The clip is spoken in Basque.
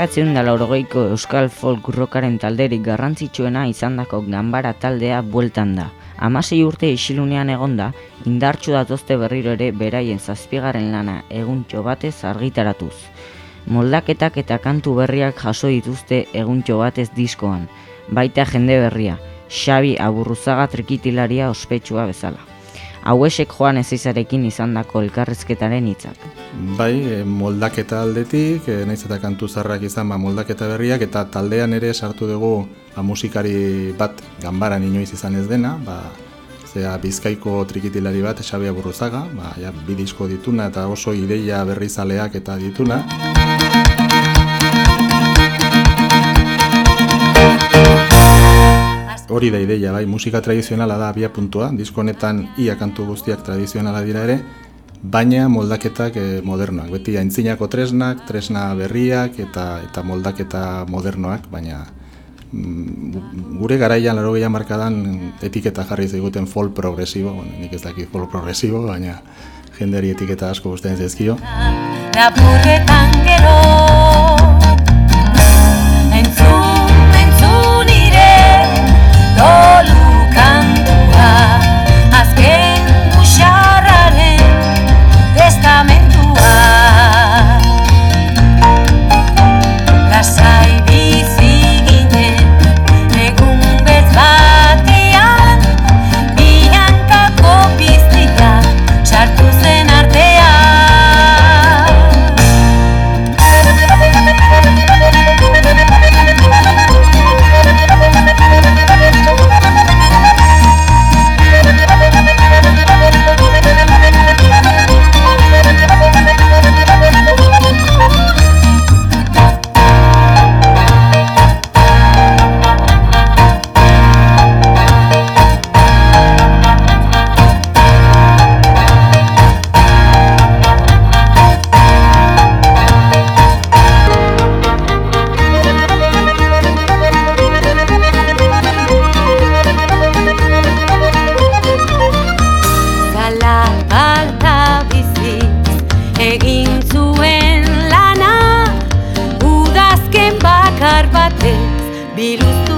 bederatzeun da laurogeiko euskal folk rockaren talderik garrantzitsuena izandako ganbara taldea bueltan da. Hamasei urte isilunean egonda, indartsu datozte berriro ere beraien zazpigaren lana eguntxo batez argitaratuz. Moldaketak eta kantu berriak jaso dituzte eguntxo batez diskoan, baita jende berria, Xabi Aburruzaga trikitilaria ospetsua bezala. Hauesek joan ezizarekin izandako elkarrezketaren hitzak. Bai, e, moldaketa aldetik, e, naiz eta kantu zarrak izan ba, moldaketa berriak, eta taldean ere sartu dugu ba, musikari bat ganbaran inoiz izan ez dena, ba, zera bizkaiko trikitilari bat, Xabi Aburruzaga, ba, ja, bi disko dituna eta oso ideia berrizaleak eta dituna. Hori da ideia, bai, musika tradizionala da abia puntua, disko honetan ia kantu guztiak tradizionala dira ere, baina moldaketak e, modernoak, beti aintzinako tresnak, tresna berriak eta eta moldaketa modernoak, baina mm, gure garaian laro gehiago markadan etiketa jarri ziguten folk progresibo, bueno, nik ez dakit folk progresibo, baina jenderi etiketa asko guztien zezkio. Lapurretan gero biluztu